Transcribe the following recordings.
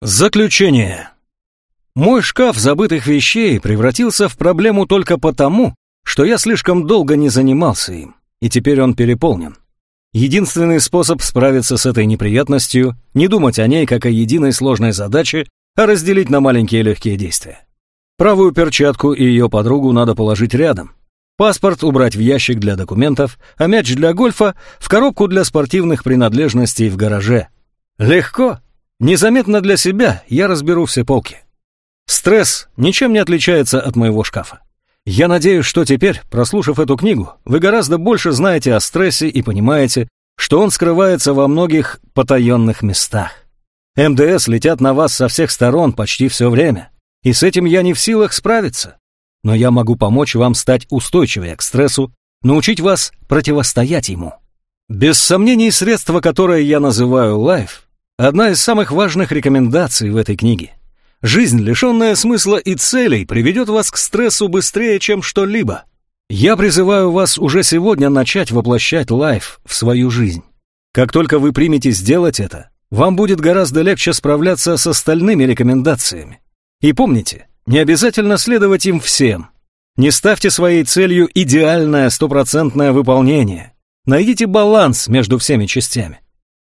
Заключение. Мой шкаф забытых вещей превратился в проблему только потому, что я слишком долго не занимался им, и теперь он переполнен. Единственный способ справиться с этой неприятностью – не думать о ней как о единой сложной задаче, а разделить на маленькие легкие действия. Правую перчатку и ее подругу надо положить рядом. Паспорт убрать в ящик для документов, а мяч для гольфа – в коробку для спортивных принадлежностей в гараже. Легко. Незаметно для себя я разберу все полки. Стресс ничем не отличается от моего шкафа. Я надеюсь, что теперь, прослушав эту книгу, вы гораздо больше знаете о стрессе и понимаете, что он скрывается во многих потаенных местах. МДС летят на вас со всех сторон почти все время, и с этим я не в силах справиться. Но я могу помочь вам стать устойчивее к стрессу, научить вас противостоять ему. Без сомнений, средство, которое я называю Life, одна из самых важных рекомендаций в этой книге. Жизнь, лишенная смысла и целей, приведет вас к стрессу быстрее, чем что-либо. Я призываю вас уже сегодня начать воплощать лайф в свою жизнь. Как только вы примете сделать это, вам будет гораздо легче справляться с остальными рекомендациями. И помните, не обязательно следовать им всем. Не ставьте своей целью идеальное стопроцентное выполнение. Найдите баланс между всеми частями.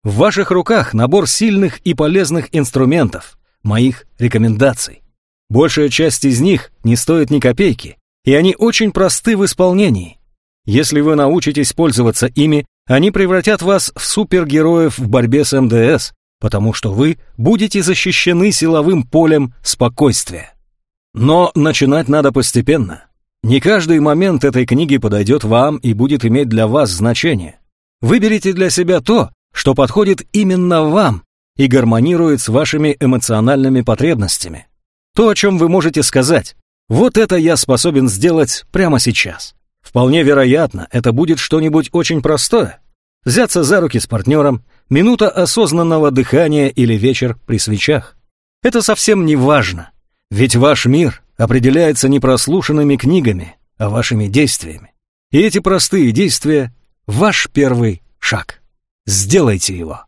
В ваших руках набор сильных и полезных инструментов, моих рекомендаций. Большая часть из них не стоит ни копейки, и они очень просты в исполнении. Если вы научитесь пользоваться ими, они превратят вас в супергероев в борьбе с МДС, потому что вы будете защищены силовым полем спокойствия. Но начинать надо постепенно. Не каждый момент этой книги подойдет вам и будет иметь для вас значение. Выберите для себя то, что подходит именно вам, и гармонирует с вашими эмоциональными потребностями. То, о чем вы можете сказать, вот это я способен сделать прямо сейчас. Вполне вероятно, это будет что-нибудь очень простое. Взяться за руки с партнером, минута осознанного дыхания или вечер при свечах. Это совсем не важно, ведь ваш мир определяется не прослушанными книгами, а вашими действиями. И эти простые действия – ваш первый шаг. Сделайте его.